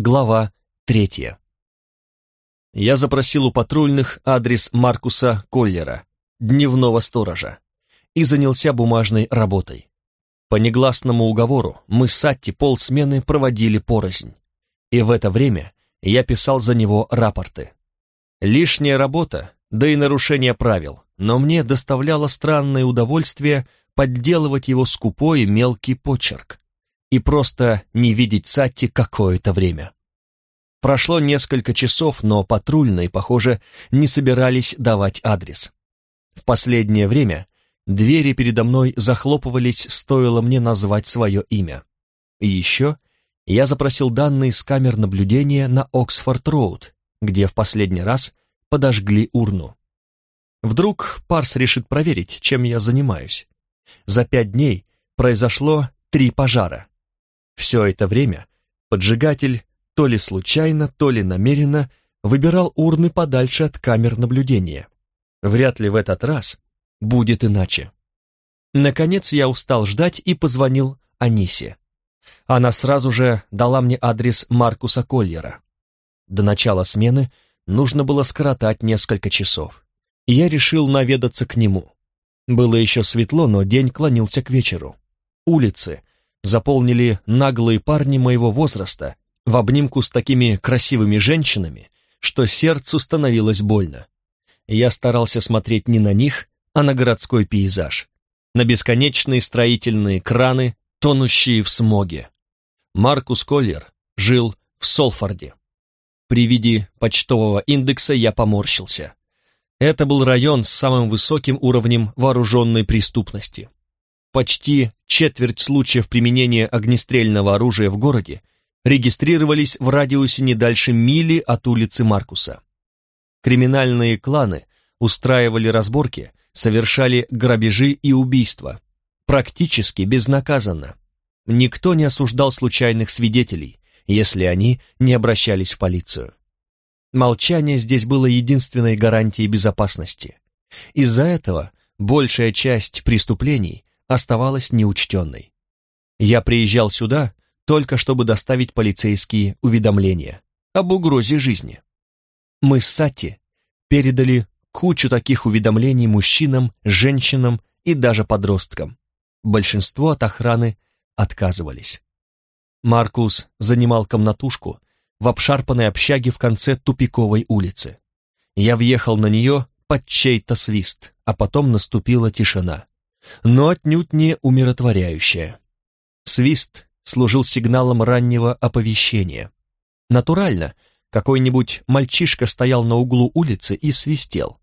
Глава третья. Я запросил у патрульных адрес Маркуса Коллера, дневного сторожа, и занялся бумажной работой. По негласному уговору мы с Сатти полсмены проводили порознь, и в это время я писал за него рапорты. Лишняя работа, да и нарушение правил, но мне доставляло странное удовольствие подделывать его скупой мелкий почерк и просто не видеть Сатти какое-то время. Прошло несколько часов, но патрульные, похоже, не собирались давать адрес. В последнее время двери передо мной захлопывались, стоило мне назвать свое имя. И еще я запросил данные с камер наблюдения на Оксфорд-Роуд, где в последний раз подожгли урну. Вдруг Парс решит проверить, чем я занимаюсь. За пять дней произошло три пожара. Все это время поджигатель то ли случайно, то ли намеренно выбирал урны подальше от камер наблюдения. Вряд ли в этот раз будет иначе. Наконец я устал ждать и позвонил Анисе. Она сразу же дала мне адрес Маркуса Коллера. До начала смены нужно было скоротать несколько часов, я решил наведаться к нему. Было еще светло, но день клонился к вечеру. Улицы заполнили наглые парни моего возраста в обнимку с такими красивыми женщинами, что сердцу становилось больно. Я старался смотреть не на них, а на городской пейзаж, на бесконечные строительные краны, тонущие в смоге. Маркус Коллер жил в Солфорде. При виде почтового индекса я поморщился. Это был район с самым высоким уровнем вооруженной преступности. Почти четверть случаев применения огнестрельного оружия в городе регистрировались в радиусе не дальше мили от улицы Маркуса. Криминальные кланы устраивали разборки, совершали грабежи и убийства, практически безнаказанно. Никто не осуждал случайных свидетелей, если они не обращались в полицию. Молчание здесь было единственной гарантией безопасности. Из-за этого большая часть преступлений оставалась неучтенной. Я приезжал сюда только чтобы доставить полицейские уведомления об угрозе жизни. Мы с Сати передали кучу таких уведомлений мужчинам, женщинам и даже подросткам. Большинство от охраны отказывались. Маркус занимал комнатушку в обшарпанной общаге в конце тупиковой улицы. Я въехал на нее под чей-то свист, а потом наступила тишина, но отнюдь не умиротворяющая. Свист служил сигналом раннего оповещения. Натурально, какой-нибудь мальчишка стоял на углу улицы и свистел.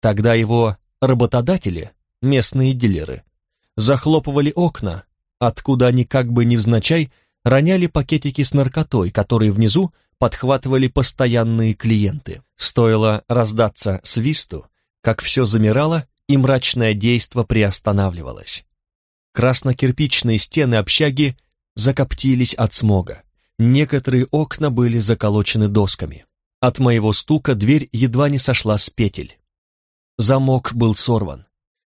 Тогда его работодатели, местные дилеры, захлопывали окна, откуда они как бы невзначай роняли пакетики с наркотой, которые внизу подхватывали постоянные клиенты. Стоило раздаться свисту, как все замирало и мрачное действо приостанавливалось. Красно-кирпичные стены общаги закоптились от смога. Некоторые окна были заколочены досками. От моего стука дверь едва не сошла с петель. Замок был сорван.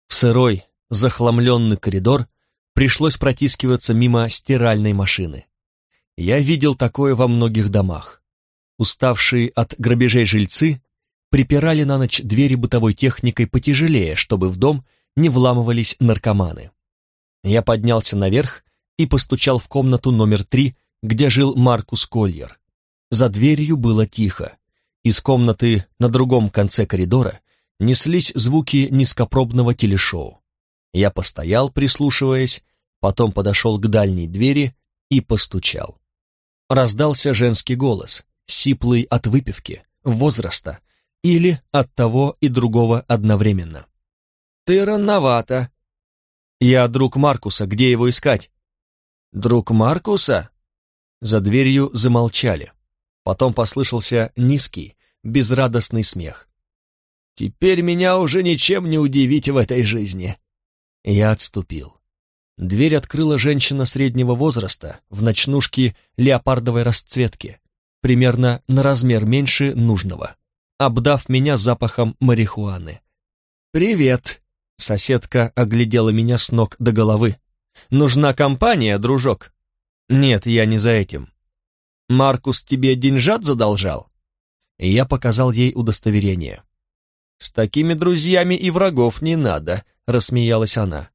В сырой, захламленный коридор пришлось протискиваться мимо стиральной машины. Я видел такое во многих домах. Уставшие от грабежей жильцы припирали на ночь двери бытовой техникой потяжелее, чтобы в дом не вламывались наркоманы. Я поднялся наверх и постучал в комнату номер три, где жил Маркус Кольер. За дверью было тихо. Из комнаты на другом конце коридора неслись звуки низкопробного телешоу. Я постоял, прислушиваясь, потом подошел к дальней двери и постучал. Раздался женский голос, сиплый от выпивки, возраста или от того и другого одновременно. «Ты рановато». «Я друг Маркуса, где его искать?» «Друг Маркуса?» За дверью замолчали. Потом послышался низкий, безрадостный смех. «Теперь меня уже ничем не удивить в этой жизни. Я отступил. Дверь открыла женщина среднего возраста в ночнушке леопардовой расцветки, примерно на размер меньше нужного, обдав меня запахом марихуаны. «Привет!» — соседка оглядела меня с ног до головы. «Нужна компания, дружок?» «Нет, я не за этим». Маркус тебе деньжат задолжал?» Я показал ей удостоверение. «С такими друзьями и врагов не надо», — рассмеялась она.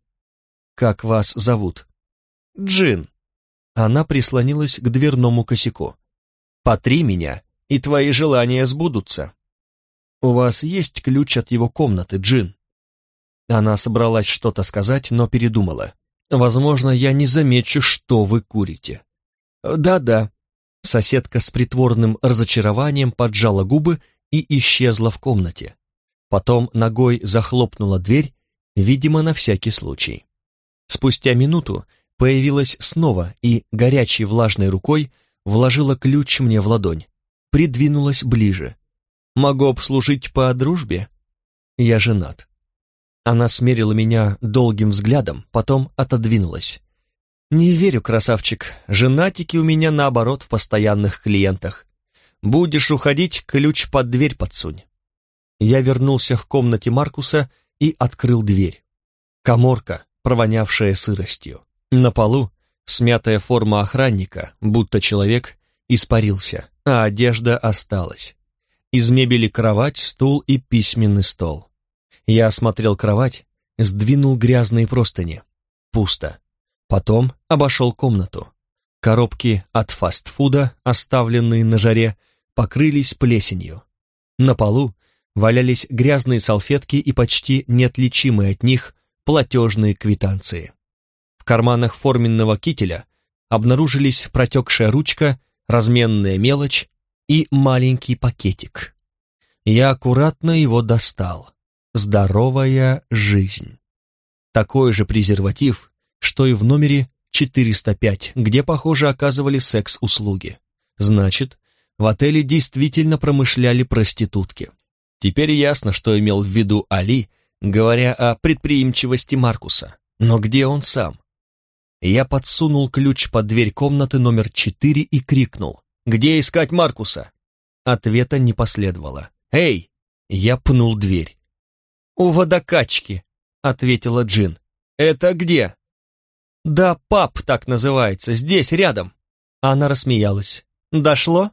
«Как вас зовут?» «Джин». Она прислонилась к дверному косяку. «Потри меня, и твои желания сбудутся». «У вас есть ключ от его комнаты, Джин?» Она собралась что-то сказать, но передумала. «Возможно, я не замечу, что вы курите». «Да-да». Соседка с притворным разочарованием поджала губы и исчезла в комнате. Потом ногой захлопнула дверь, видимо, на всякий случай. Спустя минуту появилась снова и горячей влажной рукой вложила ключ мне в ладонь, придвинулась ближе. «Могу обслужить по дружбе?» «Я женат». Она смерила меня долгим взглядом, потом отодвинулась. «Не верю, красавчик, женатики у меня наоборот в постоянных клиентах. Будешь уходить, ключ под дверь подсунь». Я вернулся к комнате Маркуса и открыл дверь. Коморка, провонявшая сыростью. На полу смятая форма охранника, будто человек испарился, а одежда осталась. Из мебели кровать, стул и письменный стол. Я осмотрел кровать, сдвинул грязные простыни. Пусто. Потом обошел комнату. Коробки от фастфуда, оставленные на жаре, покрылись плесенью. На полу валялись грязные салфетки и почти неотличимые от них платежные квитанции. В карманах форменного кителя обнаружились протекшая ручка, разменная мелочь и маленький пакетик. Я аккуратно его достал. Здоровая жизнь. Такой же презерватив, что и в номере 405, где, похоже, оказывали секс-услуги. Значит, в отеле действительно промышляли проститутки. Теперь ясно, что имел в виду Али, говоря о предприимчивости Маркуса. Но где он сам? Я подсунул ключ под дверь комнаты номер 4 и крикнул. «Где искать Маркуса?» Ответа не последовало. «Эй!» Я пнул дверь. «У водокачки», — ответила Джин. «Это где?» «Да, пап так называется, здесь, рядом». Она рассмеялась. «Дошло?»